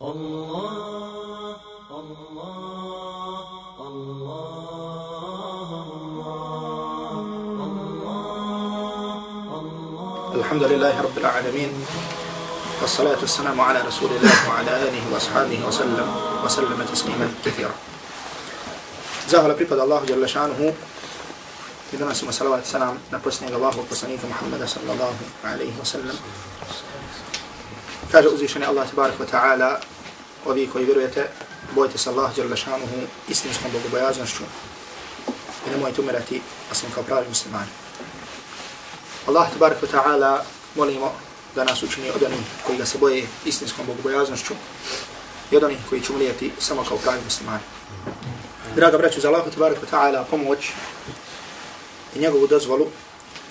الحمد لله رب العالمين والصلاة والسلام على رسول الله وعلى آله وأصحابه وسلم وسلم تسليما كثيرا. زهر بريبا الله جل شانه في دنسي صلوات السلام نبسني الله وقصنيك محمد صلى الله عليه وسلم. Kaže uzvišeni Allah tabarak wa ta'ala, ovi koji vjerujete, bojte se Allah jalla šanuhu istinskom bogobojaznošću i nemojte umirati osim kao pravi muslimani. Allah tabarak wa ta'ala molimo da nas učini od onih koji ga se boje istinskom bogobojaznošću i od onih koji će umrijeti samo kao pravi muslimani. Draga braću, za Allah tabarak wa ta'ala pomoć i njegovu dozvolu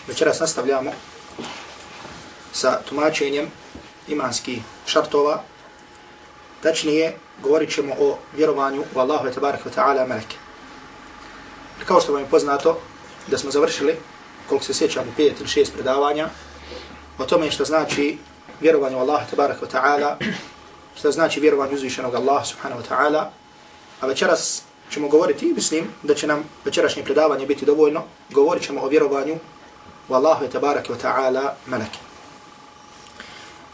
večeras nastavljamo sa tumačenjem imanskih šartova. Tačnije, govorit ćemo o vjerovanju u Allahu i tabarak wa ta'ala meleke. Jer kao što vam je poznato, da smo završili, koliko se sjećamo, pet ili šest predavanja, o tome što znači vjerovanje u Allahu i tabarak wa ta'ala, što znači vjerovanje uzvišenog Allaha subhanahu wa ta'ala, a večeras ćemo govoriti i mislim da će nam večerašnje predavanje biti dovoljno, govorit ćemo o vjerovanju u Allahu i tabarak wa ta'ala meleke.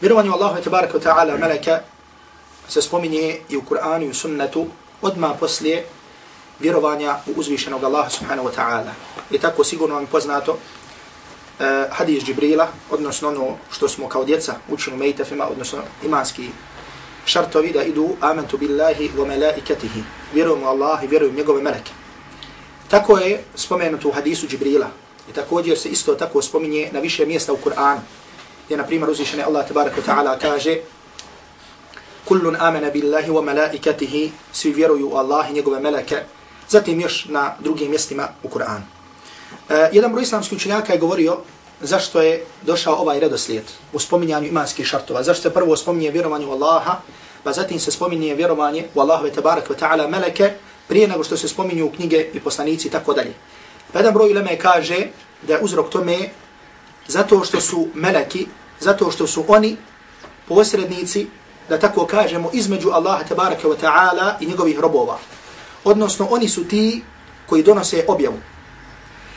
Vjerovanje u Allahu tabaraka wa ta'ala meleka se spominje i u Kur'anu i u sunnetu odmah poslije vjerovanja u uzvišenog Allaha subhanahu wa ta'ala. I tako sigurno vam poznato uh, hadis Džibrila, odnosno ono što smo kao djeca učili u Mejtefima, odnosno imanski šartovi da idu amantu billahi wa malaikatihi. vjerujem u Allah i vjerujem njegove meleke. Tako je spomenuto u hadisu Džibrila. I također se isto tako spominje na više mjesta u Kur'anu gdje, na primjer, uzvišeni Allah tabaraka ta'ala kaže Kullun amena billahi wa malaikatihi, svi vjeruju u Allah i njegove meleke, zatim još na drugim mjestima u Kur'anu. Uh, jedan broj islamskih učenjaka je govorio zašto je došao ovaj redoslijed u spominjanju imanskih šartova. Zašto se prvo spominje vjerovanje u Allaha, pa zatim se spominje vjerovanje u Allahove tabaraka ta'ala meleke, prije nego što se spominju knjige i poslanici i tako dalje. Pa jedan broj ileme kaže da je uzrok tome zato što su meleki, zato što su oni posrednici, da tako kažemo, između Allaha tabaraka wa ta'ala i njegovih robova. Odnosno, oni su ti koji donose objavu.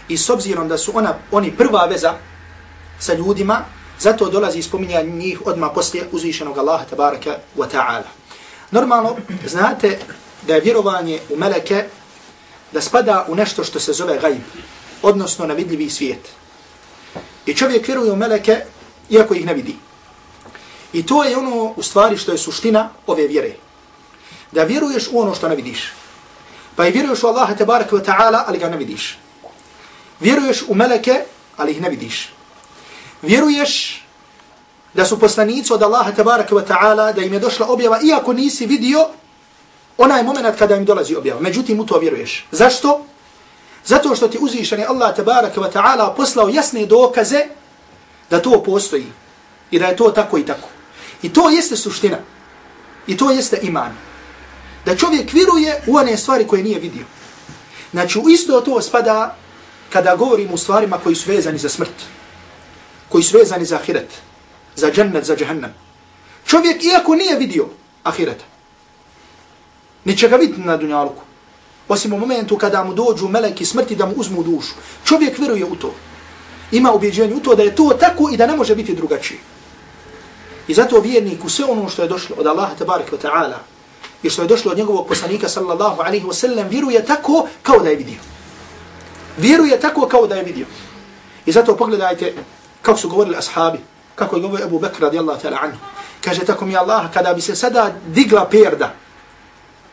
I s obzirom da su ona, oni prva veza sa ljudima, zato dolazi spominjanje njih odma poslije uzvišenog Allaha tabaraka wa ta'ala. Normalno, znate da je vjerovanje u meleke da spada u nešto što se zove gajb, odnosno na vidljivi svijet. I čovjek vjeruje u meleke, iako ih ne vidi. I to je ono u stvari što je suština ove vjere. Da vjeruješ u ono što ne vidiš. Pa i vjeruješ u Allaha tabaraka wa ta'ala, ali ga ne vidiš. Vjeruješ u meleke, ali ih ne vidiš. Vjeruješ da su poslanici od Allaha tabaraka wa ta'ala, da im je došla objava, iako nisi vidio onaj moment kada im dolazi objava. Međutim, u to vjeruješ. Zašto? Zato što ti uzvišeni Allah tabaraka wa ta'ala poslao jasne dokaze da to postoji i da je to tako i tako. I to jeste suština. I to jeste iman. Da čovjek vjeruje u one stvari koje nije vidio. Znači, u isto to spada kada govorimo u stvarima koji su vezani za smrt. Koji su vezani za ahiret. Za džennet, za džahannam. Čovjek, iako nije vidio ahireta, neće ga vidjeti na dunjaluku. Osim u momentu kada mu dođu meleki smrti da mu uzmu dušu. Čovjek vjeruje u to. Ima ubjeđenje u to da je to tako i da ne može biti drugačije. I zato vjernik u sve ono što je došlo od Allaha tabarika wa ta'ala i što je došlo od njegovog poslanika sallallahu alaihi wa sallam vjeruje tako kao da je vidio. Vjeruje tako kao da je vidio. I zato pogledajte kako su govorili ashabi, kako je govorio Abu Bakr radijallahu ta'ala anhu. Kaže tako mi Allah kada bi se sada digla perda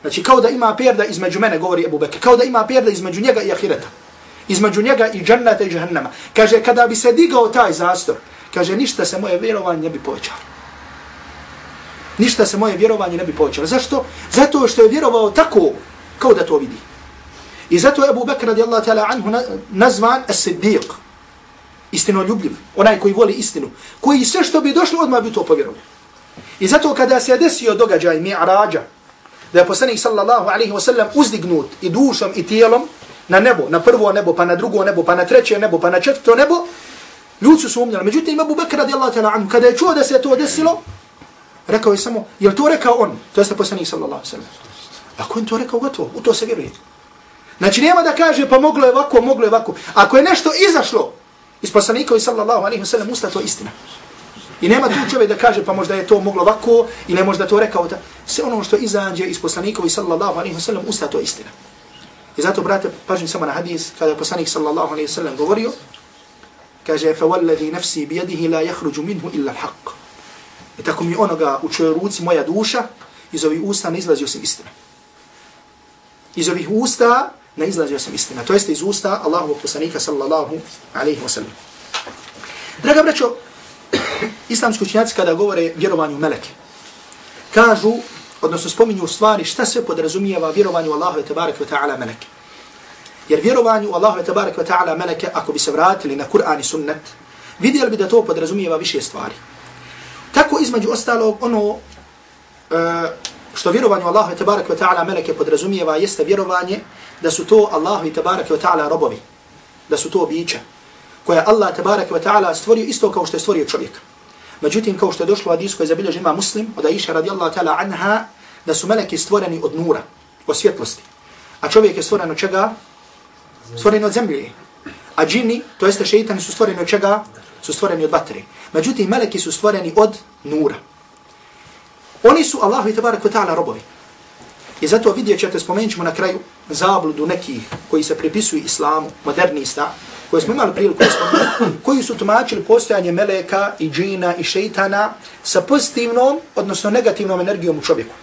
Znači kao da ima perda između mene, govori Abu Bekr, kao da ima perda između njega i ahireta. Između njega i džannata i džahannama. Kaže, kada bi se digao taj zastor, kaže, ništa se moje vjerovanje ne bi povećalo. Ništa se moje vjerovanje ne bi povećalo. Zašto? Zato što je vjerovao tako kao da to vidi. I zato je Abu Bekr radijallahu ta'ala anhu nazvan as-siddiq. Istinoljubljiv. Onaj koji voli istinu. Koji sve što bi došlo odmah bi to povjerovao. I zato kada se desio događaj mi'rađa, da je poslanik sallallahu alaihi wa sallam uzdignut i dušom i tijelom na nebo, na prvo nebo, pa na drugo nebo, pa na treće nebo, pa na četvrto nebo, ljudi su sumnjali. Međutim, Abu Bakr radijallahu ta'ala anhu, kada je čuo da se to desilo, Rekao je samo, jel to rekao on? To jeste poslanik sallallahu sallam. Ako je to rekao, gotovo, u to se vjeruje. Znači nema da kaže pa moglo je ovako, moglo je ovako. Ako je nešto izašlo iz poslanika sallallahu alaihi wa sallam, usta to istina. I nema tu čovjek da kaže pa možda je to moglo ovako ili možda to rekao. da Sve ono što izađe iz poslanikovi sallallahu alaihi wa sallam, usta to istina. I zato, brate, pažnji samo na hadis, kada je poslanik sallallahu alaihi wa sallam govorio, kaže, fa نَفْسِي nafsi لَا la مِنْهُ minhu illa. I tako mi onoga u čoj ruci moja duša, iz ovih usta ne izlazi osim istina. Iz ovih usta ne izlazio osim istina. To jeste iz usta Allahovog poslanika sallallahu alaihi wa sallam. Draga braćo, islamski učinjaci kada govore vjerovanju meleke, kažu, odnosno spominju stvari šta sve podrazumijeva vjerovanju Allahove tabaraka wa ta'ala meleke. Jer vjerovanju Allahove tabaraka wa ta'ala meleke, ako bi se vratili na Kur'an i sunnet, vidjeli bi da to podrazumijeva više stvari. Tako između ostalog ono uh, što vjerovanju Allahu i tabaraka wa ta'ala meleke podrazumijeva jeste vjerovanje da su to Allahu i ve wa ta'ala robovi. Da su to bića koja Allah tabaraka wa ta'ala stvorio isto kao što je stvorio čovjeka. Međutim, kao što je došlo u hadisu koji zabilježi ima muslim od Aisha radijallahu ta'ala anha da su meleki stvoreni od nura, od svjetlosti. A čovjek je stvoren od čega? Stvoren od zemlje. A džini, to jeste šeitani, su stvoreni od čega? Su stvoreni od vatre. Međutim, meleki su stvoreni od nura. Oni su Allahu i tabarak wa ta'ala robovi. I zato vidjet ćete, spomenut ćemo na kraju zabludu nekih koji se pripisuju islamu, modernista, koje smo imali priliku spomenuti, koji su tumačili postojanje meleka i džina i šeitana sa pozitivnom, odnosno negativnom energijom u čovjeku.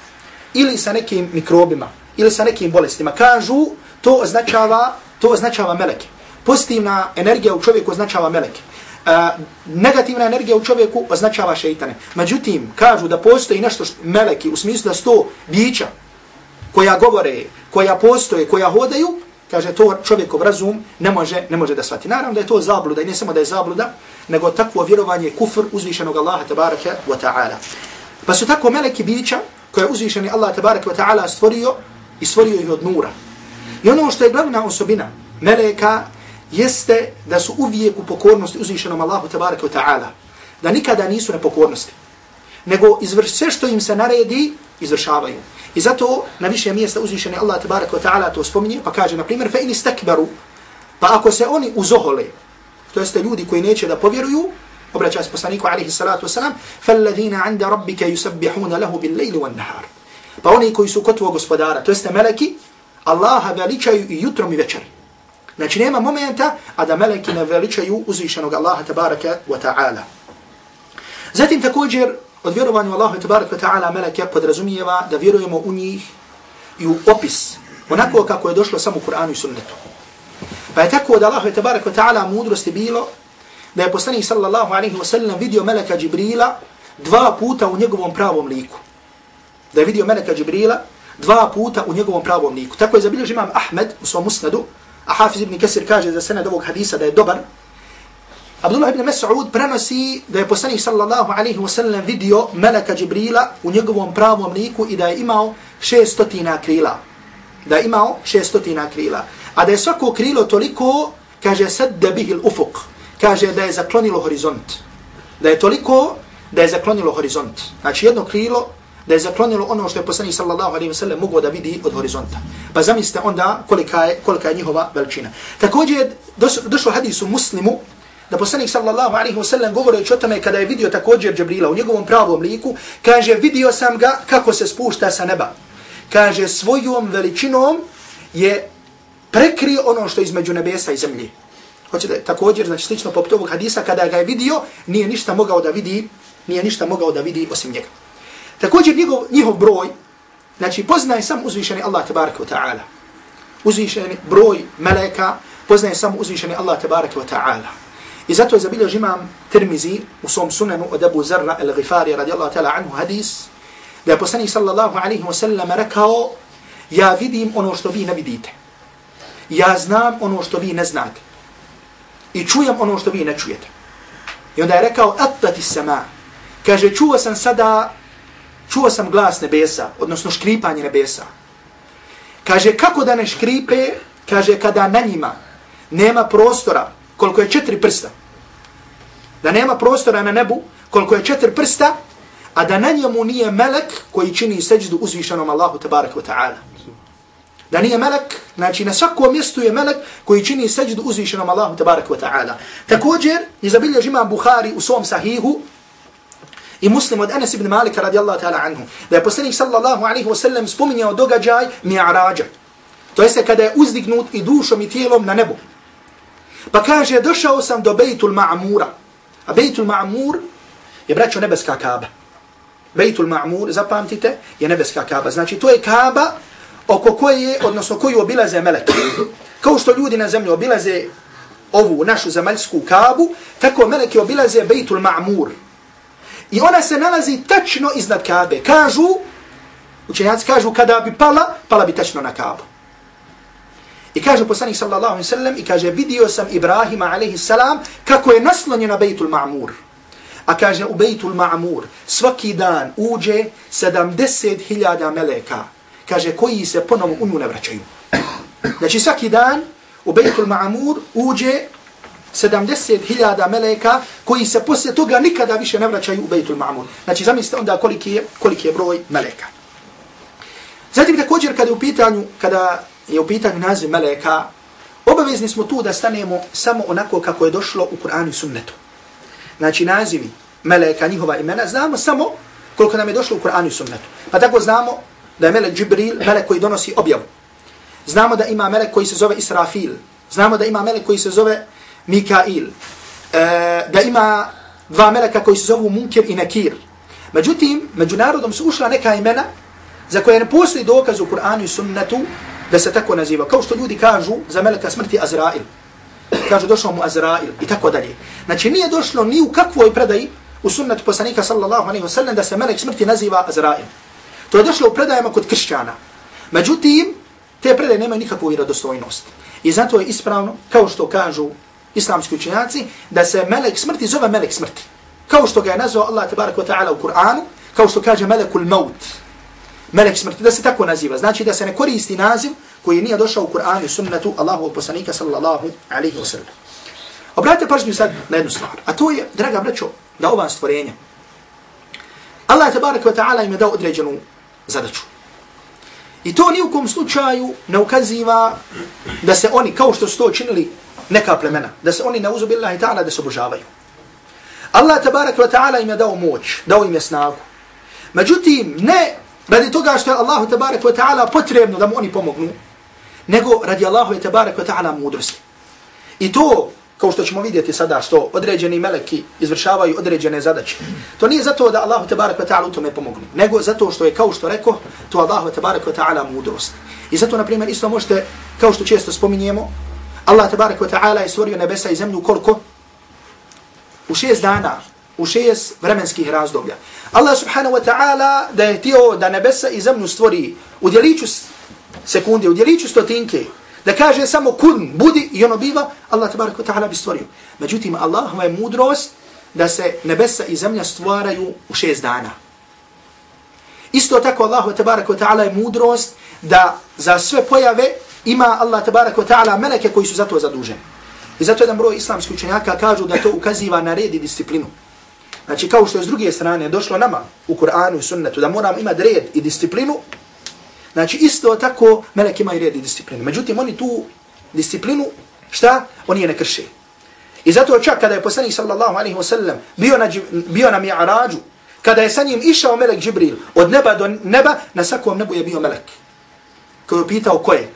Ili sa nekim mikrobima, ili sa nekim bolestima. Kažu, to označava, to označava meleke. Pozitivna energija u čovjeku označava meleke e, negativna energija u čovjeku označava šeitane. Međutim, kažu da postoji nešto što, meleki, u smislu da sto bića koja govore, koja postoje, koja hodaju, kaže to čovjekov razum ne može, ne može da shvati. Naravno da je to zabluda i ne samo da je zabluda, nego takvo vjerovanje je kufr uzvišenog Allaha tabaraka wa ta'ala. Pa su tako meleki bića koje je uzvišeni Allah tabaraka wa ta'ala stvorio i stvorio ih od nura. I ono što je glavna osobina meleka jeste da su uvijek u pokornosti uzvišenom Allahu tabaraka wa ta'ala. Da nikada nisu na pokornosti. Nego izvrš sve što im se naredi, izvršavaju. I zato na više mjesta uzvišeni Allah tabaraka wa ta'ala to spominje, pa kaže, na primjer, fe in istakbaru, pa ako se oni uzohole, to jeste ljudi koji neće da povjeruju, obraća se poslaniku alaihi salatu wasalam, فَالَّذِينَ عَنْدَ رَبِّكَ يُسَبِّحُونَ لَهُ بِالْلَيْلِ وَالنَّهَارِ Pa oni koji su kod tvojeg gospodara, to jeste meleki, Allaha veličaju i jutrom i večeri. Znači nema momenta, a da meleki ne veličaju uzvišenog Allaha tabaraka wa ta'ala. Zatim također od vjerovanju Allaha tabarak wa ta'ala meleke podrazumijeva da vjerujemo u njih i u opis, onako kako je došlo samo u Kur'anu i sunnetu. Pa je tako od Allaha tabarak wa ta'ala mudrosti bilo da je poslanik sallallahu alaihi wa sallam vidio meleka Džibrila dva puta u njegovom pravom liku. Da je vidio meleka Džibrila dva puta u njegovom pravom liku. Tako je zabilježi imam Ahmed u svom musnadu, a Hafiz ibn Kesir kaže za sened ovog hadisa da je dobar, Abdullah ibn Mas'ud prenosi da je poslanik sallallahu alaihi wa sallam vidio meleka Jibrila u njegovom pravom liku i da je imao šestotina krila. Da je imao šestotina krila. A da je svako krilo toliko, kaže, sadda bihil ufuk. Kaže da je zaklonilo horizont. Da je toliko da je zaklonilo horizont. Znači jedno krilo da je zaklonilo ono što je poslanik sallallahu alaihi wa sallam mogao da vidi od horizonta. Pa zamislite onda kolika je kolika je njihova veličina. Također došlo hadisu Muslimu da poslanik sallallahu alaihi wa sallam govori o tome kada je vidio također Džabrila u njegovom pravom liku, kaže vidio sam ga kako se spušta sa neba. Kaže svojom veličinom je prekrio ono što je između nebesa i zemlje. Hoćete također znači slično poput ovog hadisa kada ga je vidio, nije ništa mogao da vidi, nije ništa mogao da vidi osim njega. Također njegov, njihov broj, znači poznaje sam uzvišeni Allah tabaraka wa ta'ala. Uzvišeni broj meleka, poznaje sam uzvišeni Allah tabaraka wa ta'ala. I zato je zabilio imam Tirmizi u svom sunanu od Abu Zarra al-Ghifari radijallahu ta'ala anhu hadis, da je poslanik sallallahu alaihi wa sallam rekao, ja vidim ono što vi ne vidite. Ja znam ono što vi ne znate. I čujem ono što vi ne čujete. I onda je rekao, atati sama. Kaže, čuo sam sada čuo sam glas nebesa, odnosno škripanje nebesa. Kaže, kako da ne škripe, kaže, kada na njima nema prostora, koliko je četiri prsta, da nema prostora na nebu, koliko je četiri prsta, a da na njemu nije melek koji čini seđdu uzvišenom Allahu tabarak wa ta'ala. Da nije melek, znači na svakom mjestu je melek koji čini seđdu uzvišenom Allahu tabarak wa ta'ala. Također, izabilježi imam Bukhari u svom sahihu, i muslim od Anas ibn Malika radijallahu ta'ala anhu, da je poslanik sallallahu alaihi wa sallam spominjao događaj mi'arađa. To jeste kada je uzdignut i dušom i tijelom na nebu. Pa kaže, došao sam do Bejtul Ma'mura. A Bejtul Ma'mur je braćo nebeska kaba. Bejtul Ma'mur, zapamtite, je nebeska kaba. Znači, to je kaba oko koje, odnosno koju obilaze meleki. Kao što ljudi na zemlji obilaze ovu našu zemaljsku kabu, tako meleki obilaze Bejtul Ma'mur. I ona se nalazi tačno iznad kabe. Kažu, učenjaci kažu, kada bi pala, pala bi tačno na kabu. I kaže poslanik sallallahu alaihi sallam, i kaže, vidio sam Ibrahima alaihi salam, kako je naslonjen na Bejtul Ma'mur. A kaže, u Bejtul Ma'mur, svaki dan uđe 70.000 meleka. Kaže, koji se ponovo u nju ne vraćaju. Znači, svaki dan u Bejtul Ma'mur uđe 70.000 meleka koji se poslije toga nikada više ne vraćaju u Bejtul Ma'mur. Znači, zamislite onda koliki je, koliki je broj meleka. Zatim također kada je u pitanju, kada je u pitanju naziv meleka, obavezni smo tu da stanemo samo onako kako je došlo u Kur'anu i sunnetu. Znači nazivi meleka, njihova imena, znamo samo koliko nam je došlo u Kur'anu i sunnetu. Pa tako znamo da je melek Džibril, melek koji donosi objavu. Znamo da ima melek koji se zove Israfil. Znamo da ima melek koji se zove Mikail. E, da ima dva meleka koji se zovu Munkir i Nakir. Međutim, među narodom su ušla neka imena za koje ne postoji dokaz u Kur'anu i sunnetu da se tako naziva. Kao što ljudi kažu za meleka smrti Azrail. Kažu došao mu Azrail i tako dalje. Znači nije došlo ni u kakvoj predaji u sunnetu poslanika sallallahu alaihi wa sallam da se melek smrti naziva Azrail. To je došlo u predajama kod kršćana. Međutim, te predaje nemaju nikakvu vjerodostojnost. I zato je ispravno, kao što kažu islamski učenjaci, da se melek smrti zove melek smrti. Kao što ga je nazvao Allah tabaraka wa ta'ala u Kur'anu, kao što kaže melekul maut melek smrti, da se tako naziva. Znači da se ne koristi naziv koji nije došao u Kur'anu i sunnetu Allahu poslanika sallallahu alaihi wa sallam. Obratite pažnju sad na jednu stvar. A to je, draga braćo, da ova stvorenja. Allah tabarak wa ta'ala im je dao određenu zadaću. I to ni u kom slučaju ne ukaziva da se oni, kao što su to činili neka plemena, da se oni ne uzubillahi ta'ala da se obožavaju. Allah tabarak wa ta'ala im je dao moć, dao im je snagu. Međutim, ne radi toga što je Allahu tabarak wa ta'ala potrebno da mu oni pomognu, nego radi Allahu tabarak wa ta'ala mudrosti. I to, kao što ćemo vidjeti sada, što određeni meleki izvršavaju određene zadaće, to nije zato da Allahu tabarak wa ta'ala u tome pomognu, nego zato što je, kao što rekao, to Allahu tabarak wa ta'ala mudrost. I zato, na primjer, isto možete, kao što često spominjemo, Allah tabarak wa ta'ala je stvorio nebesa i zemlju koliko? U šest dana, u šest vremenskih razdoblja. Allah subhanahu wa ta'ala da je tio da nebesa i zemlju stvori u djeliću sekunde, u djeliću stotinke, da kaže samo kun, budi i ono biva, Allah tabarak wa ta'ala bi stvorio. Međutim, Allah je mudrost da se nebesa i zemlja stvaraju u šest dana. Isto tako Allah tabarak wa ta'ala je mudrost da za sve pojave ima Allah tabarak wa ta'ala meleke koji su za to zaduženi. I zato jedan broj islamskih učenjaka kažu da to ukaziva na red i disciplinu. Znači kao što je s druge strane došlo nama u Kur'anu i sunnetu da moramo imati red i disciplinu, znači isto tako melek imaju red i disciplinu. Međutim, oni tu disciplinu, šta? Oni je ne krše. I zato čak kada je poslanik sallallahu alaihi wa sallam bio na, bio na mi'arađu, kada je sa njim išao melek Džibril od neba do neba, na svakom nebu je bio melek. Koji je pitao ko je?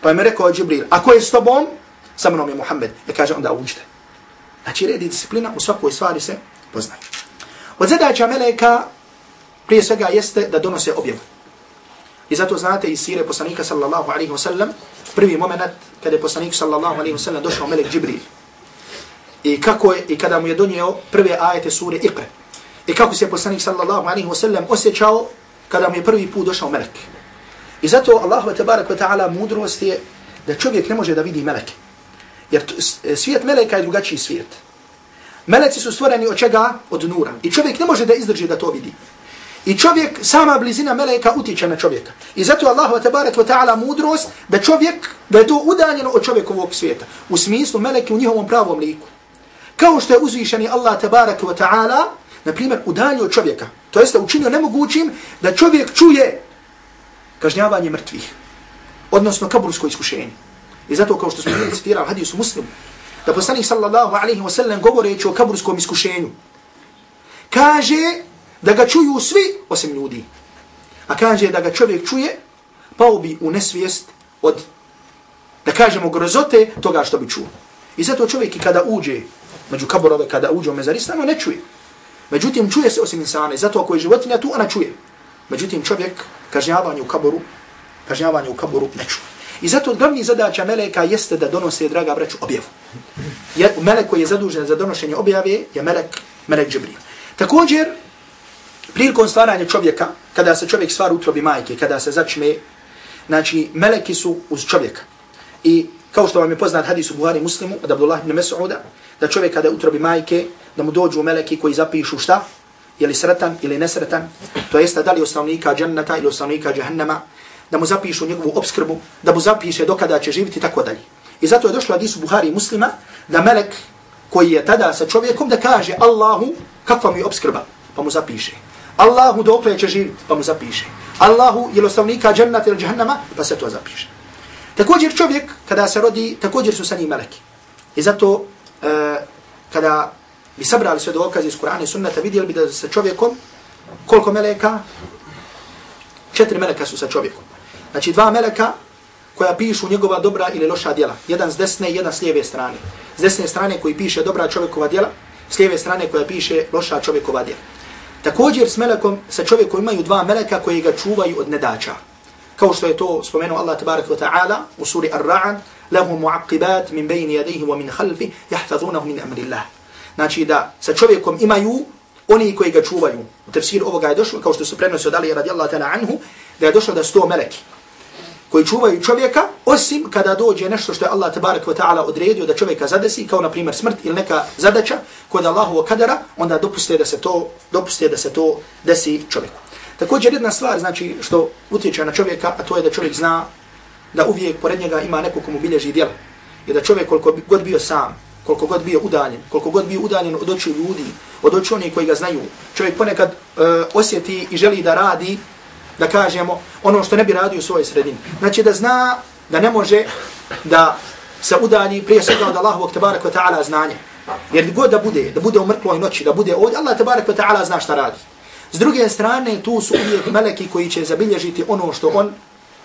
Pa je mi rekao Džibril, a ko je s tobom? Sa mnom je Muhammed. I kaže onda uđite. Znači red i disciplina u svakoj stvari se poznaju. Od zadaća meleka prije svega jeste da donose objavu. I zato znate iz sire poslanika sallallahu alaihi wasallam, prvi moment kada je poslanik sallallahu alaihi wasallam došao melek Džibril. I kako je, i kada mu je donio prve ajete sure Iqra. I kako se poslanik sallallahu alaihi wasallam osjećao kada mu je prvi put došao melek. I zato Allah wa tabarak wa ta'ala mudrost je da čovjek ne može da vidi meleke. Jer svijet meleka je drugačiji svijet. Meleci su stvoreni od čega? Od nura. I čovjek ne može da izdrži da to vidi. I čovjek, sama blizina meleka utiče na čovjeka. I zato Allah wa tabarak wa ta'ala mudrost da čovjek, da je to udaljeno od čovjekovog svijeta. U smislu meleki u njihovom pravom liku. Kao što je uzvišeni Allah tabarak wa ta'ala na primjer, udalio čovjeka, to jeste učinio nemogućim da čovjek čuje kažnjavanje mrtvih, odnosno kabursko iskušenje. I zato kao što smo bili citirali hadisu muslimu, da poslanik sallallahu alaihi wasallam govoreći o kaburskom iskušenju, kaže da ga čuju svi osim ljudi. A kaže da ga čovjek čuje, pao bi u nesvijest od, da kažemo, grozote toga što bi čuo. I zato čovjek i kada uđe među kaborove, kada uđe u mezaristanu, ne čuje. Međutim, čuje se osim insana. I zato ako je životinja tu, ona čuje. Međutim, čovjek kažnjavanje u kaboru, kažnjavanje u kaboru ne čuje. I zato glavni zadaća meleka jeste da donose, draga braću, objavu. Je, melek koji je zadužen za donošenje objave je melek, melek Džibril. Također, prilikom stvaranja čovjeka, kada se čovjek stvara utrobi majke, kada se začme, znači, meleki su uz čovjeka. I kao što vam je poznat hadis u Buhari muslimu, od Abdullah ibn Mas'uda, da čovjek kada utrobi majke, da mu dođu meleki koji zapišu šta? Je li sretan ili nesretan? To jeste da li osnovnika džennata ili osnovnika džahennama, da mu zapišu njegovu obskrbu, da mu zapiše dokada će živiti, tako dalje. I zato je došlo hadisu Buhari muslima, da melek koji je tada sa čovjekom, da kaže Allahu, kakva mi je obskrba, pa mu zapiše. Allahu dokle će živjeti, pa mu zapiše. Allahu je osnovnika džennata ili džahannama, pa se to zapiše. Također čovjek, kada se rodi, također su sa njim meleki. I zato, e, kada bi sabrali sve dokaze iz Kur'ana i sunnata, vidjeli bi da sa čovjekom, koliko meleka? Četiri meleka su sa čovjekom. Znači dva meleka koja pišu njegova dobra ili loša djela. Jedan s desne i jedan s lijeve strane. S desne strane koji piše dobra čovjekova djela, s lijeve strane koja piše loša čovjekova djela. Također s melekom, sa čovjekom imaju dva meleka koji ga čuvaju od nedača. Kao što je to spomenuo Allah tabarak wa ta'ala u suri Ar-Ra'an, lahu mu'aqibat min bayni yadayhi wa min khalfi yahfazunahu min amrillah. Znači da sa čovjekom imaju oni koji ga čuvaju. U tefsir ovoga je došlo, kao što su prenosio dali radijallahu ta'ala anhu, da je došlo da sto meleki koji čuvaju čovjeka, osim kada dođe nešto što je Allah tabarak wa ta'ala odredio da čovjeka zadesi, kao na primjer smrt ili neka zadaća kod Allahu kadara, onda dopuste da se to, dopuste da se to desi čovjeku. Također jedna stvar znači što utječe na čovjeka, a to je da čovjek zna da uvijek pored njega ima neko komu bilježi djela. I da čovjek koliko god bio sam, koliko god bio udaljen, koliko god bio udaljen od očiju ljudi, od očiju onih koji ga znaju, čovjek ponekad uh, osjeti i želi da radi, da kažemo, ono što ne bi radio u svojoj sredini. Znači da zna da ne može da se udalji prije svega od Allahovog tabaraka wa ta'ala znanja. Jer god da bude, da bude u mrkloj noći, da bude ovdje, Allah tabaraka wa ta'ala zna šta radi. S druge strane, tu su uvijek meleki koji će zabilježiti ono što on,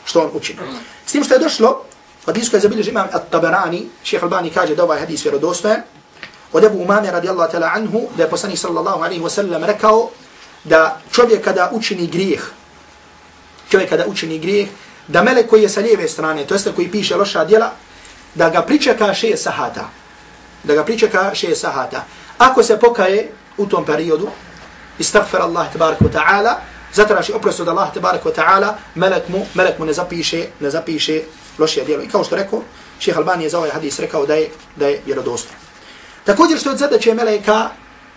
što on učini. S tim što je došlo, hadis koji je zabilježi imam At-Tabarani, šeha Albani kaže da ovaj hadis vjerodostojen, od Ebu Umame radijallahu ta'ala anhu, da je poslanik sallallahu alaihi wa sallam rekao da čovjek kada učini grijeh, čovjek kada učini grijeh, da melek koji je sa lijeve strane, to jeste koji piše loša djela, da ga pričeka šeje sahata. Da ga pričeka šeje sahata. Ako se pokaje u tom periodu, istaghfar Allah tabaraka wa ta'ala, zatraži oprost od Allah tabaraka wa ta'ala, melek mu, melek mu ne zapiše, ne zapiše loše djelo. I kao što rekao, šeha Albani je za ovaj hadis rekao da je, da je vjerodostan. Također što je zadaće meleka,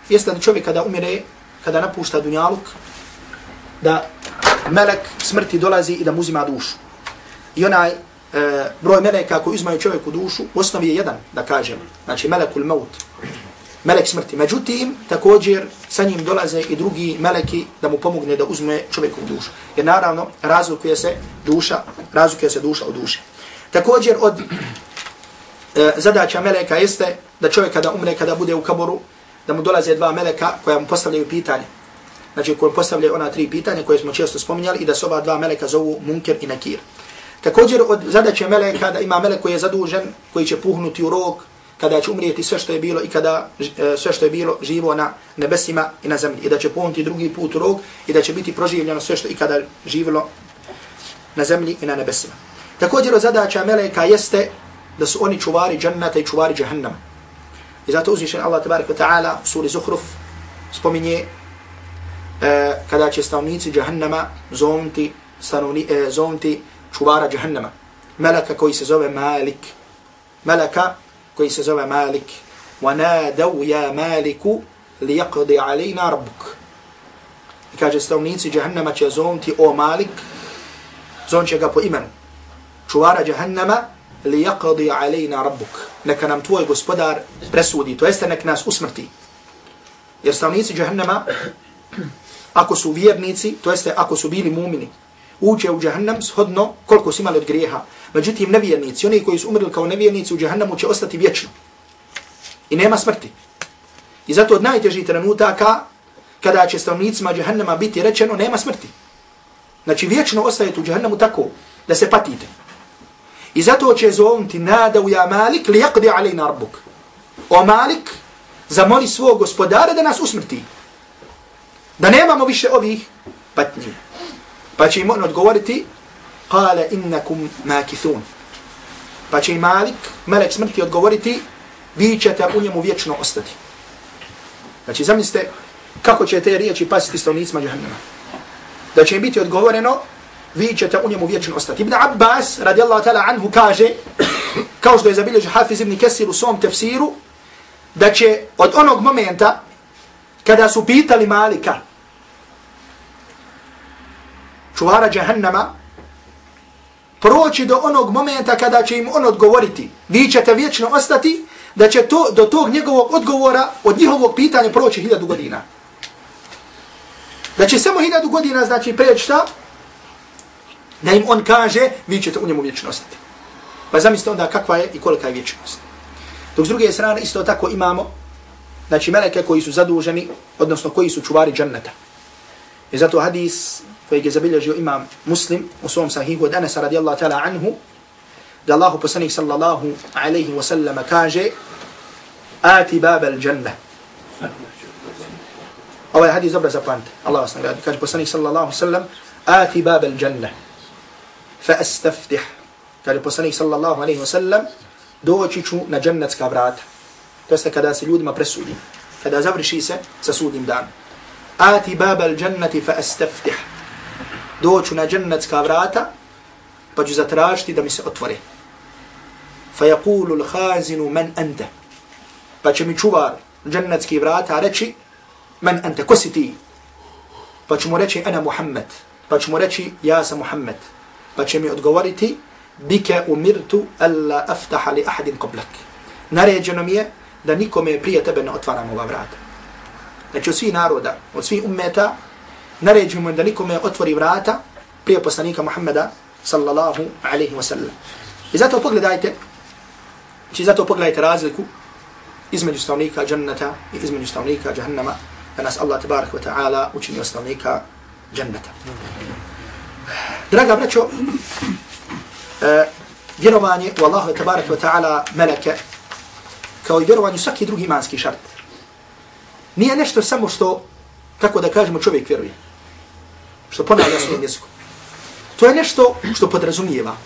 jeste da čovjek kada umire, kada napušta dunjaluk, da melek smrti dolazi i da mu uzima dušu. I onaj e, broj meleka koji uzmaju čovjeku dušu, u osnovi je jedan, da kažem, znači melekul maut, melek smrti. Međutim, također sa njim dolaze i drugi meleki da mu pomogne da uzme čovjeku dušu. Jer naravno, razlikuje se duša, razlikuje se duša od duše. Također od e, zadaća meleka jeste da čovjek kada umre, kada bude u kaboru, da mu dolaze dva meleka koja mu postavljaju pitanje. Znači koje postavljaju ona tri pitanja koje smo često spominjali i da se oba dva meleka zovu Munker i Nakir. Također od zadaće meleka da ima melek koji je zadužen, koji će puhnuti u rog, kada će umrijeti sve što je bilo i kada e, sve što je bilo živo na nebesima i na zemlji i da će puhnuti drugi put u rog i da će biti proživljeno sve što i kada živilo na zemlji i na nebesima. Također od zadaća meleka jeste da su oni čuvari džannata i čuvari džahannama. I zato uzvišen Allah tabarak wa ta'ala u suri Zuhruf spominje e, kada će stanovnici džahannama zovnti, stanovni, e, zovnti čuvara džahannama. Meleka koji se zove Malik. Meleka koji se zove Malik. وَنَادَوْ يَا مَالِكُ لِيَقْضِ عَلَيْنَا رَبُّكُ I kaže stavnici Jahannama će zovniti o Malik, zovn će ga po imenu. Čuvara Jahannama, لِيَقْضِ عَلَيْنَا رَبُّكُ Neka nam tvoj gospodar presudi, to jeste nek nas usmrti. Jer stavnici džahannama, ako su vjernici, to jeste ako su bili mumini, uđe u džahannam shodno koliko su imali od grijeha. Međutim, nevjernici, oni koji su umrli kao nevjernici u džahannamu će ostati vječno. I nema smrti. I zato od najtežih trenutaka, kada će stavnicima džahannama biti rečeno, nema smrti. Znači, vječno ostajete u džahannamu tako, da se patite. I zato će zovnuti nada u ja malik li jakdi alejna arbuk. O malik, zamoli svog gospodara da nas usmrti. Da nemamo više ovih patnji. Pa će im on odgovoriti, kale innakum makithun. Pa će im malik, melek smrti odgovoriti, vi ćete u njemu vječno ostati. Znači, zamislite kako će te riječi pasiti stavnicima džahnama. Da će im biti odgovoreno, vi ćete u njemu vječno ostati. Ibn Abbas, radijallahu ta'ala anhu, kaže, kao što je zabilježio Hafiz ibn Kesir u svom tefsiru, da će od onog momenta, kada su pitali Malika, čuvara džahannama, proći do onog momenta kada će im on odgovoriti, vi ćete vječno ostati, da će to do tog njegovog odgovora od njihovog pitanja proći hiljadu godina. Da će samo hiljadu godina znači preći šta? Da im on kaže, vi ćete u njemu vječno ostati. Pa zamislite onda kakva je i kolika je vječnost. Dok s druge strane isto tako imamo, znači meleke koji su zaduženi, odnosno koji su čuvari džanneta. I zato hadis kojeg je zabilježio imam muslim u svom sahihu od Anasa radijallahu ta'ala anhu, da Allahu poslanik sallallahu alaihi wa sallam kaže, ati bab al džanna. Ovo ovaj je hadis dobro zapamte. Allah vas nagradi. Kaže poslanik sallallahu sallam, ati bab al džanna. Fa astaftih. Kaže poslanik sallallahu alaihi wa sallam, doći ću na džennetska vrata. To jeste kada se ljudima presudi. Kada završi se sa sudnim danom. Ati bab al džannati fa astaftih. Doću na džennetska vrata, pa ću zatražiti da mi se otvore. فَيَقُولُ الْحَازِنُ مَنْ men. Pa će mi čuvar džennetski vrata reći, men ente, ko si ti? Pa ću mu reći, ena Muhammed. Pa ću mu reći, ja sam Muhammed. Pa će mi odgovoriti, bike umirtu alla aftaha li ahadin koblak. Naređeno mi je da nikome prije tebe ne otvaram ova vrata. Znači od svih naroda, od svih ummeta, naređujemo da nikome otvori vrata prije poslanika Muhammeda sallallahu alaihi wa sallam. I zato pogledajte, znači zato pogledajte razliku između stavnika džannata i između stavnika džahannama, da nas Allah tabarak wa ta'ala učini od stavnika džannata. Draga braćo, uh, vjerovanje u Allahu tabarak wa ta'ala meleke, kao i vjerovanje u svaki drugi imanski šart, nije nešto samo što, kako da kažemo, čovjek vjeruje. Što ponavlja svojim jezikom. To je nešto što podrazumijeva.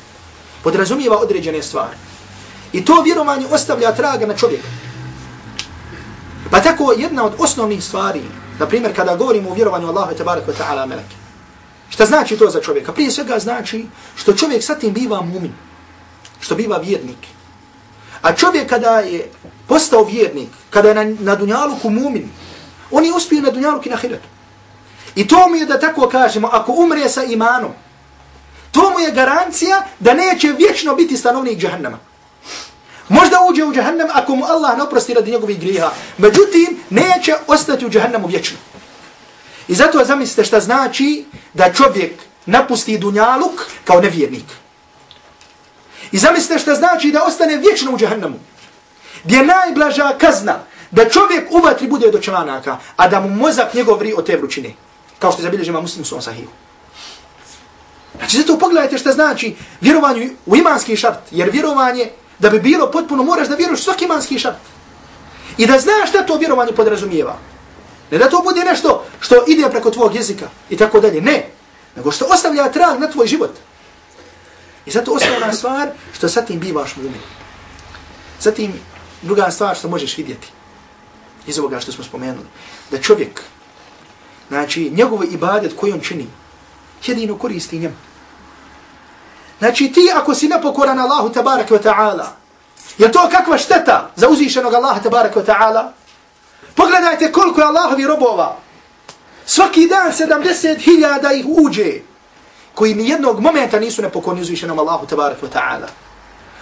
Podrazumijeva određene stvari. I to vjerovanje ostavlja traga na čovjeka. Pa tako jedna od osnovnih stvari, na primjer kada govorimo o vjerovanju Allahu i tabaraka wa ta'ala meleke. Šta znači to za čovjeka? Prije svega znači što čovjek sa tim biva mumin. Što biva vjernik. A čovjek kada je postao vjernik, kada je na, na dunjaluku mumin, on je uspio na dunjaluku i na hiretu. I to mi je da tako kažemo, ako umre sa imanom, to mu je garancija da neće vječno biti stanovnik džahannama. Možda uđe u džahannam ako mu Allah ne oprosti radi njegovih griha. Međutim, neće ostati u džahannamu vječno. I zato zamislite šta znači da čovjek napusti dunjaluk kao nevjernik. I zamislite šta znači da ostane vječno u džahannamu. Gdje najblaža kazna da čovjek u vatri bude do članaka, a da mu mozak njegov vri od te vrućine. Kao što je zabilježima muslim u svom sahihu. Znači, zato pogledajte šta znači vjerovanje u imanski šart. Jer vjerovanje, da bi bilo potpuno, moraš da vjeruješ svaki imanski šart. I da znaš šta to vjerovanje podrazumijeva. Ne da to bude nešto što ide preko tvojeg jezika i tako dalje. Ne. Nego što ostavlja trag na tvoj život. I zato osnovna stvar što sa tim bivaš mumin. Zatim druga stvar što možeš vidjeti iz ovoga što smo spomenuli. Da čovjek, znači njegov ibadet koji on čini, jedino koristi njemu. Znači ti ako si nepokoran Allahu tabarak wa ta'ala, je to kakva šteta za uzvišenog Allaha tabarak wa ta'ala? Pogledajte koliko je Allahovi robova. Svaki dan 70.000 ih uđe, koji ni jednog momenta nisu nepokorni uzvišenom Allahu tabarak wa ta'ala.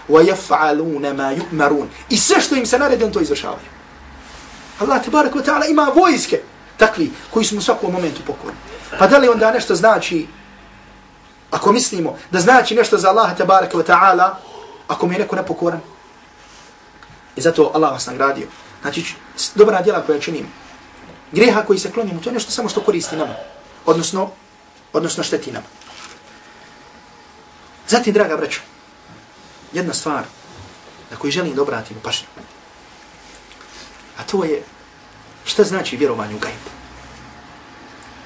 Wa مَا ma yu'marun. I sve što im se naredi, on to izvršavaju. Allah te wa ta'ala ima vojske takvi koji smo u svakom momentu pokorni. Pa da li onda nešto znači, ako mislimo da znači nešto za Allaha te wa ta'ala, ako mi je neko nepokoran? I zato Allah vas nagradio. Znači, dobra djela koja činim, greha koji se klonimo, to je nešto samo što koristi nama. Odnosno, odnosno šteti nama. Zatim, draga braćo, jedna stvar na koju želim da obratimo pažnju. A to je šta znači vjerovanje u gajb.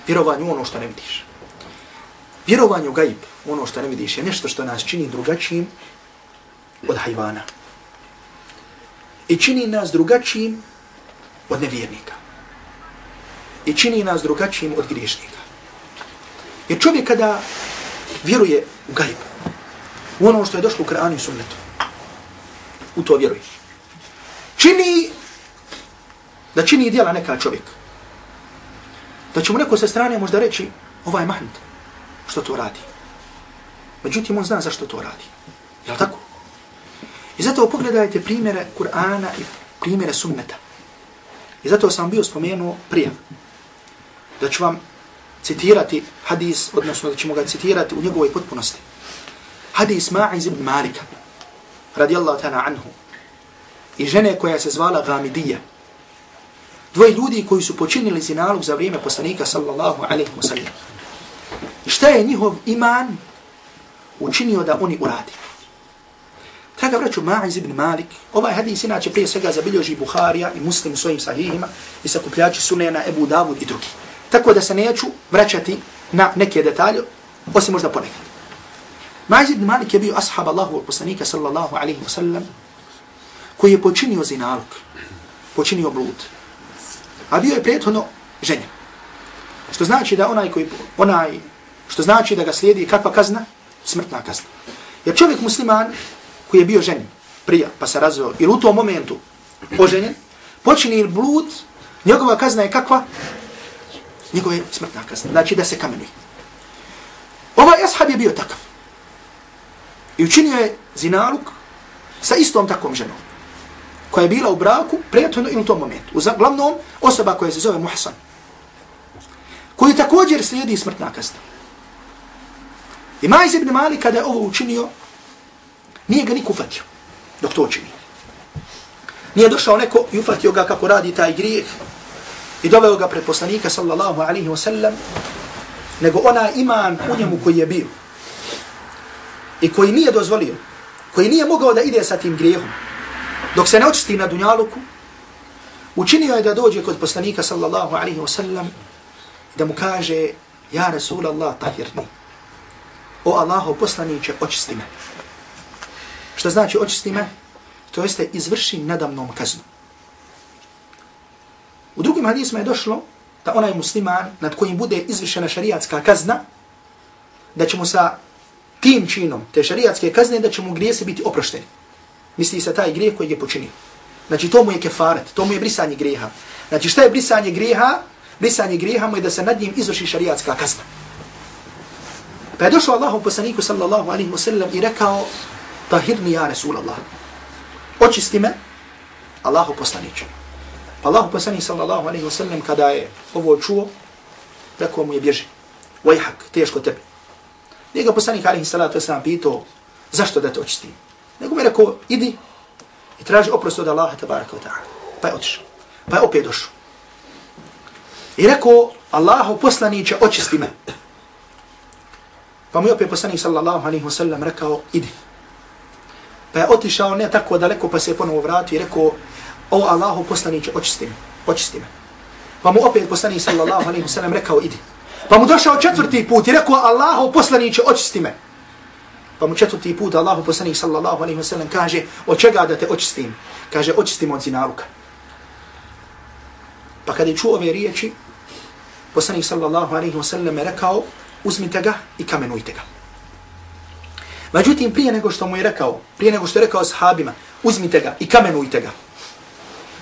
Vjerovanje u ono što ne vidiš. Vjerovanje u gajb, ono što ne vidiš, je nešto što nas čini drugačijim od hajvana. I čini nas drugačijim od nevjernika. I čini nas drugačijim od griješnika. Jer čovjek kada vjeruje u gajb, u ono što je došlo u Koranu i sunnetu, u to vjeruje. Čini da čini djela neka čovjek. Da će mu neko sa strane možda reći, ovaj mahnut, što to radi. Međutim, on zna zašto to radi. Je li tako? I zato pogledajte primjere Kur'ana i primjere sunneta. I zato sam bio spomenuo prije. Da ću vam citirati hadis, odnosno da ćemo ga citirati u njegovoj potpunosti. Hadis Ma'iz ibn Malika, radijallahu ta'ala anhu, i žene koja se zvala Gamidija, Dvoje ljudi koji su počinili zinalog za vrijeme poslanika sallallahu alaihi wa sallam. I šta je njihov iman učinio da oni uradi? Tako vraću Ma'iz ibn Malik, ovaj hadis inače prije svega zabilježi Buharija i Muslim u svojim sahihima i sakupljači sunena Ebu Davud i drugi. Tako da se neću vraćati na neke detalje, osim možda ponekad. Ma'iz ibn Malik je bio ashab Allahu poslanika sallallahu alaihi wa sallam koji je počinio zinalog, počinio blud. A bio je prethodno ženjen. Što znači da onaj koji, onaj, što znači da ga slijedi kakva kazna? Smrtna kazna. Jer čovjek musliman koji je bio ženjen prija, pa se razveo, ili u tom momentu oženjen, počini blud, njegova kazna je kakva? Njegova je smrtna kazna. Znači da se kamenuje. Ovaj ashab je bio takav. I učinio je zinaluk sa istom takvom ženom koja je bila u braku prijateljno ili u tom momentu. Uglavnom, osoba koja se zove Muhsan. Koji također slijedi smrtna kazna. I Majz ibn Mali kada je ovo učinio, nije ga niko ufatio dok to učini. Nije došao neko i ufatio ga kako radi taj grijeh i doveo ga pred poslanika sallallahu alaihi wa sallam, nego ona iman u njemu koji je bio i koji nije dozvolio, koji nije mogao da ide sa tim grijehom, dok se ne očisti na dunjaluku, učinio je da dođe kod poslanika sallallahu alaihi wa sallam da mu kaže, ja Rasulallah tahirni, o Allaho poslaniće, očisti me. Što znači očisti me? To jeste izvrši nadamnom kaznu. U drugim hadisma je došlo da onaj musliman nad kojim bude izvršena šariatska kazna, da će mu sa tim činom te šariatske kazne, da će mu grijesi biti oprošteni. Misli se taj grijeh koji je počinio. Znači to mu je kefaret, to mu je brisanje grijeha. Znači šta je brisanje grijeha? Brisanje grijeha mu je da se nad njim izvrši šariatska kazna. Pa je došao Allahu poslaniku sallallahu alaihi wa sallam i rekao tahirni ja Rasulallah. Očisti me, Allahu poslaniću. Pa Allahu poslanik sallallahu alaihi wa sallam kada je ovo čuo, rekao mu je bježi. Vajhak, teško tebi. Nije ga poslanik alaihi salatu wa sallam pitao zašto da te očistim. Nego mi je rekao, idi i traži oprost od Allaha tabaraka wa ta'ala. Pa je otišao. Pa je opet došao. I rekao, Allahu poslaniće, očisti me. Pa mu je opet poslanik sallallahu alaihi wa sallam rekao, idi. Pa je otišao ne tako daleko, pa se je ponovo vratio i rekao, o Allahu poslaniće, očisti me. Očisti me. Pa mu opet poslanik sallallahu alaihi wa sallam rekao, idi. Pa mu došao četvrti put i rekao, Allahu poslaniće, očisti me. Pa mu četvrti put Allahu poslanik sallallahu alaihi wa sallam kaže, od čega da te očistim? Kaže, očistim od zinaluka. Pa kada je čuo ove riječi, poslanik sallallahu alaihi wa sallam je rekao, uzmite ga i kamenujte ga. Međutim, prije nego što mu je rekao, prije nego što je rekao sahabima, uzmite ga i kamenujte ga.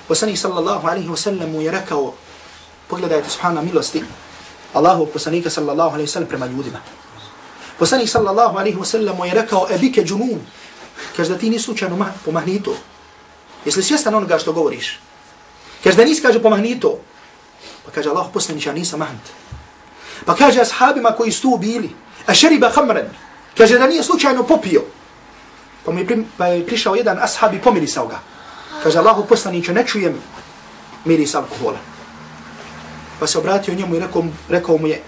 Poslanik sallallahu alaihi wa sallam mu je rekao, pogledajte subhana milosti, Allahu poslanika sallallahu alaihi wa sallam prema ljudima. Poslanik sallallahu alaihi wa sallam je rekao, ebike džunun, kaže da ti nisi slučajno pomahnito. Jesi li svjestan onoga što govoriš? Kaže da nisi, kaže, pomahni to. Pa kaže Allah poslanića, nisam mahnit. Pa kaže ashabima koji su tu bili, a šeriba hamren, kaže da nije slučajno popio. Pa mi pri, pa je prišao jedan ashab i pomirisao ga. Kaže Allahu poslaniće, ne čujem miris alkohola. Pa se obratio njemu i rekao, rekao mu je,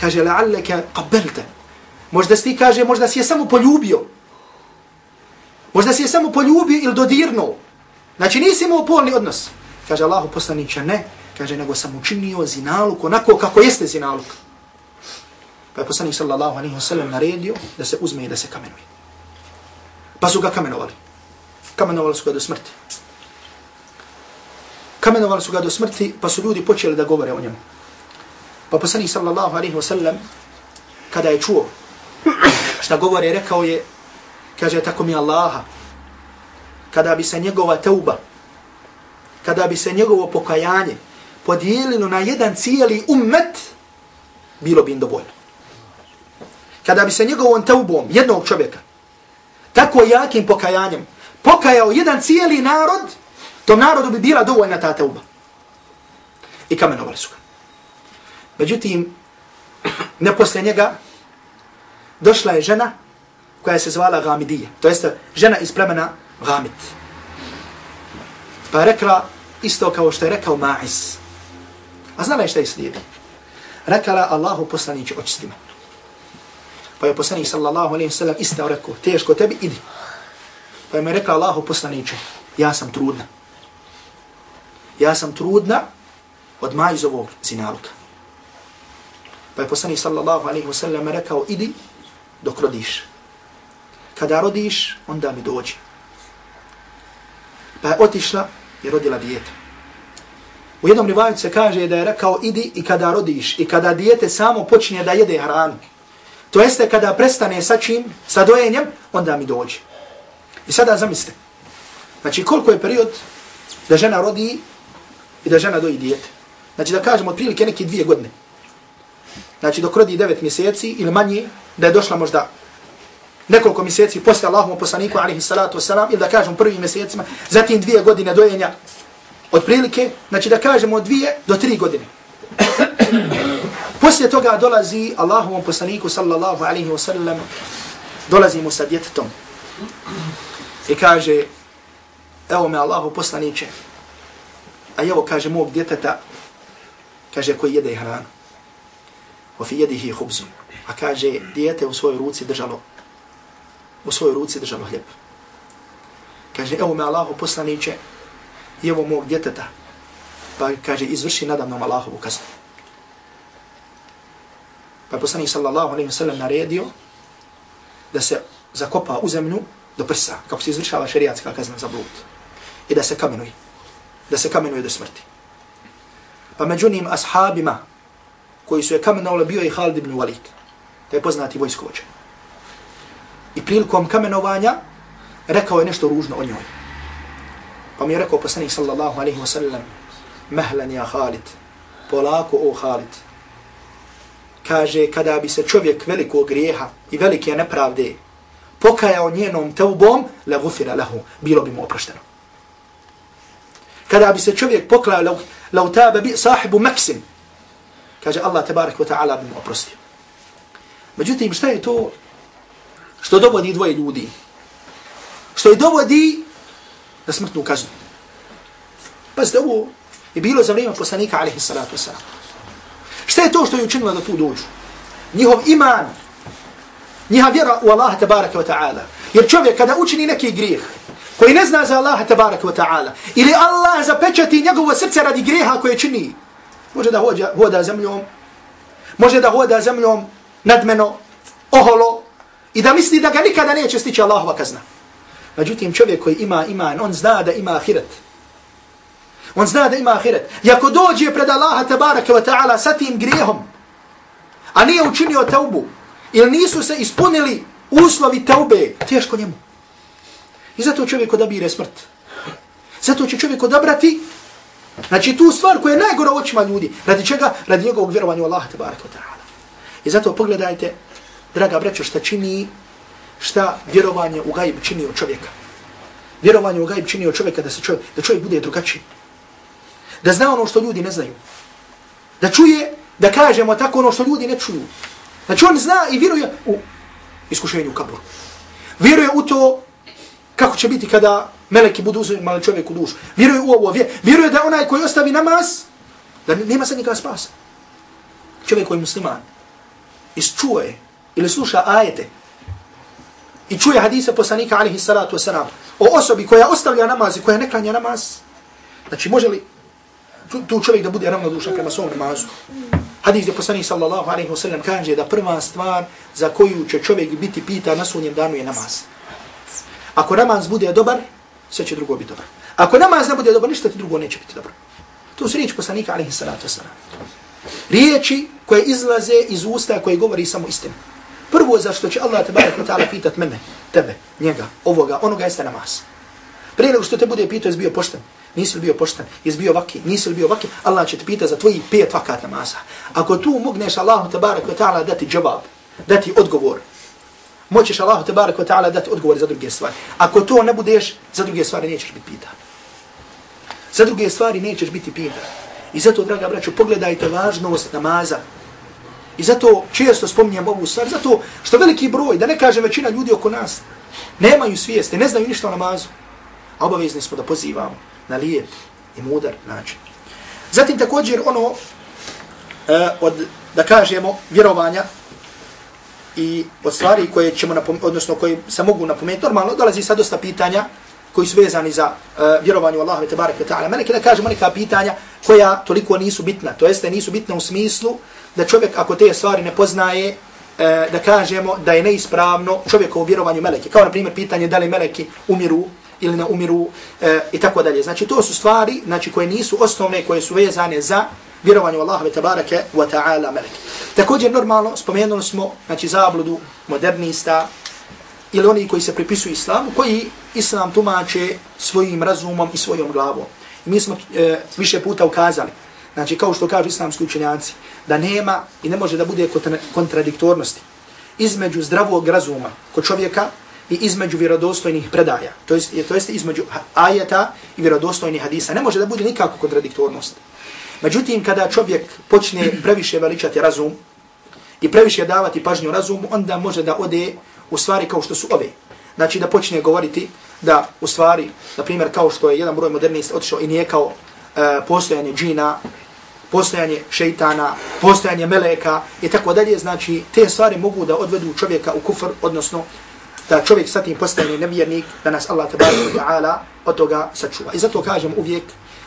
kaže, la'alleke qabelte. Možda si ti kaže, možda si je samo poljubio. Možda si je samo poljubio ili dodirnuo. Znači nisi imao polni odnos. Kaže Allahu poslaniće, ne. Kaže, nego sam učinio zinaluk onako kako jeste zinaluk. Pa je poslanik sallallahu alaihi wa sallam naredio da se uzme i da se kamenuje. Pa su ga kamenovali. Kamenovali su ga do smrti. Kamenovali su ga do smrti, pa su ljudi počeli da govore o njemu. Pa poslanik sallallahu alaihi wa sallam, kada je čuo šta govore, rekao je, kaže, tako mi Allaha, kada bi se njegova teuba, kada bi se njegovo pokajanje podijelilo na jedan cijeli ummet, bilo bi im dovoljno. Kada bi se njegovom teubom jednog čovjeka, tako jakim pokajanjem, pokajao jedan cijeli narod, tom narodu bi bila dovoljna ta teuba. I kamenovali su ga. Međutim, ne posle njega, došla je žena koja se zvala Gamidije. To jeste žena iz plemena Gamid. Pa je rekla isto kao što je rekao Ma'is. A znala je šta je slijedi. Rekala Allahu poslanići očisti me. Pa je poslanić sallallahu alaihi sallam isto rekao, teško tebi, idi. Pa je mi rekla Allahu poslaniće, ja sam trudna. Ja sam trudna od majzovog zinaluka. Pa je poslanić sallallahu alaihi sallam rekao, idi dok rodiš. Kada rodiš, onda mi dođi. Pa je otišla i rodila dijete. U jednom rivaju se kaže da je rekao idi i kada rodiš i kada dijete samo počinje da jede hranu. To jeste kada prestane sa čim, sa dojenjem, onda mi dođe. I sada zamislite. Znači koliko je period da žena rodi i da žena doji dijete. Znači da kažemo otprilike neki dvije godine. Znači dok rodi devet mjeseci ili manje, da je došla možda nekoliko mjeseci posle Allahom poslaniku alihi salatu wasalam, ili da kažemo prvim mjesecima, zatim dvije godine dojenja otprilike, znači da kažemo dvije do tri godine. Poslije toga dolazi Allahom poslaniku sallallahu alaihi wasallam, dolazi mu sa djetetom. I kaže, evo me Allahu poslaniće, a evo kaže mog djeteta, kaže koji jede hranu, o fi jedihi hubzu, a kaže dijete u svojoj ruci držalo u svojoj ruci držalo hljeb. Kaže, evo me Allahu poslaniće, i evo mog djeteta, pa kaže, izvrši nadamnom Allahovu kaznu. Pa je poslanik sallallahu alaihi wa naredio da se zakopa u zemlju do prsa, kako se izvršava šerijatska kazna za blud. I da se kamenuje. Da se kamenuje do smrti. Pa među njim ashabima koji su je kamenovali bio i Halid ibn Walid. To je poznati vojskovođa i prilikom kamenovanja rekao je nešto ružno o njoj. Pa mi je rekao poslanik sallallahu alaihi wa sallam, mehlen ja Halid, polako o Halid. Kaže, kada bi se čovjek velikog grijeha i velike nepravde pokajao njenom teubom, le gufira lahu, bilo bi mu oprošteno. Kada bi se čovjek pokajao la utaba bi sahibu maksim, kaže Allah tebarak wa ta'ala bi mu oprostio. Međutim, šta je to što dovodi dvoje ljudi. Što je dovodi na smrtnu kaznu. Pazite, ovo je bilo za vrijeme poslanika, alaihi salatu wasalam. Šta je to što je učinilo da tu dođu? Njihov iman, njiha vjera u Allaha tabaraka wa ta'ala. Jer čovjek kada učini neki grijeh, koji ne zna za Allaha tabaraka wa ta'ala, ili Allah zapečati njegovo srce radi grijeha koje čini, može da hoda, hoda zemljom, može da hoda zemljom nadmeno, oholo, I da misli da ga nikada neće stići Allahova kazna. Međutim, čovjek koji ima iman, on zna da ima ahiret. On zna da ima ahiret. I ako dođe pred Allaha tabaraka wa ta'ala sa tim grijehom, a nije učinio taubu, ili nisu se ispunili uslovi taube, teško njemu. I zato čovjek odabire smrt. Zato će čovjek odabrati Znači tu stvar koja je najgora u očima ljudi. Radi čega? Radi njegovog vjerovanja u Allaha tabaraka wa ta'ala. I zato pogledajte draga braćo, šta čini, šta vjerovanje u gajb čini od čovjeka. Vjerovanje u gajb čini od čovjeka da se čovjek, da čovjek bude drugačiji. Da zna ono što ljudi ne znaju. Da čuje, da kažemo tako ono što ljudi ne čuju. Znači on zna i vjeruje u iskušenju u kaburu. Vjeruje u to kako će biti kada meleki budu uzimali čovjeku dušu. Vjeruje u ovo. Vjeruje da onaj koji ostavi namaz, da nema sad nikada spasa. Čovjek koji je musliman. Isčuje ili sluša ajete i čuje hadise poslanika alihi salatu wasalam o osobi koja ostavlja namaz i koja ne klanja namaz. Znači može li tu čovjek da bude ravnodušan prema svom namazu? Hadis gdje poslanik sallallahu alaihi wa sallam kaže da prva stvar za koju će čovjek biti pita na sunjem danu je namaz. Ako namaz bude dobar, sve će drugo biti dobro. Ako namaz ne bude dobar, ništa ti drugo neće biti dobro. To su riječi poslanika alaihi salatu wasalam. Riječi koje izlaze iz usta koje govori samo istinu. Prvo zašto će Allah tebara ta'ala pitat mene, tebe, njega, ovoga, onoga jeste namaz. Prije nego što te bude pitao, jesi bio pošten, nisi li bio pošten, jesi bio vaki, nisi li bio vaki, Allah će te pita za tvoji pet vakat namaza. Ako tu mogneš Allah tebara ta'ala dati džavab, dati odgovor, moćeš Allah tebara ta'ala dati odgovor za druge stvari. Ako to ne budeš, za druge stvari nećeš biti pitan. Za druge stvari nećeš biti pitan. I zato, draga braću, pogledajte važnost namaza. I zato često spominjem ovu stvar, zato što veliki broj, da ne kaže većina ljudi oko nas, nemaju svijeste, ne znaju ništa o namazu. A obavezni smo da pozivamo na lijep i mudar način. Zatim također ono, e, od, da kažemo, vjerovanja i od stvari koje ćemo odnosno koje se mogu napomenuti, normalno dolazi sad dosta pitanja koji su vezani za uh, vjerovanje u Allahu te bareke taala. Mene kada kažemo neka pitanja koja toliko nisu bitna, to jeste nisu bitna u smislu da čovjek ako te stvari ne poznaje, uh, da kažemo da je neispravno čovjekovo vjerovanje u meleke. Kao na primjer pitanje da li meleki umiru ili ne umiru e, i tako dalje. Znači to su stvari znači koje nisu osnovne, koje su vezane za vjerovanje u Allahu te bareke wa taala meleke. Također normalno spomenuli smo znači zabludu modernista ili oni koji se pripisuju islamu, koji islam tumače svojim razumom i svojom glavom. I mi smo e, više puta ukazali, znači kao što kažu islamski učenjaci, da nema i ne može da bude kontradiktornosti između zdravog razuma kod čovjeka i između vjerodostojnih predaja. To jest, to jest između ajeta i vjerodostojnih hadisa. Ne može da bude nikako kontradiktornost. Međutim, kada čovjek počne previše veličati razum i previše davati pažnju razumu, onda može da ode u stvari kao što su ove. Znači da počne govoriti da u stvari, na primjer kao što je jedan broj modernista otišao i nije kao e, postojanje džina, postojanje šeitana, postojanje meleka i tako dalje, znači te stvari mogu da odvedu čovjeka u kufr, odnosno da čovjek sa tim postane nevjernik, da nas Allah tabaraka ta'ala od toga sačuva. I zato kažem uvijek,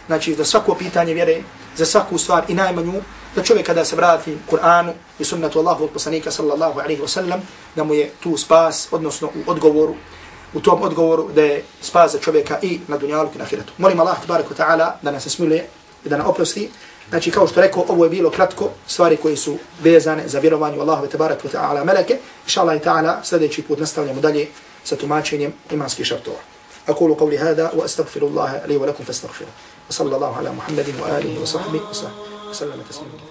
znači za svako pitanje vjere, za svaku stvar i najmanju, da čovjek kada se vrati Kur'anu i sunnatu Allahu od poslanika sallallahu alaihi wasallam, da mu je tu spas, odnosno u odgovoru, u tom odgovoru da je spas za čovjeka i na dunjalu i na ahiretu. Molim Allah tabaraka ta'ala da nas smiluje i da nam oprosti. Znači kao što rekao, ovo je bilo kratko stvari koje su vezane za vjerovanje u Allahu tabaraka ta'ala meleke. Inša Allah ta'ala sljedeći put nastavljamo dalje sa tumačenjem imanskih šartova. أقول قولي هذا وأستغفر الله لي ولكم فاستغفروا وصلى الله على محمد وآله وصحبه وسلم تسليما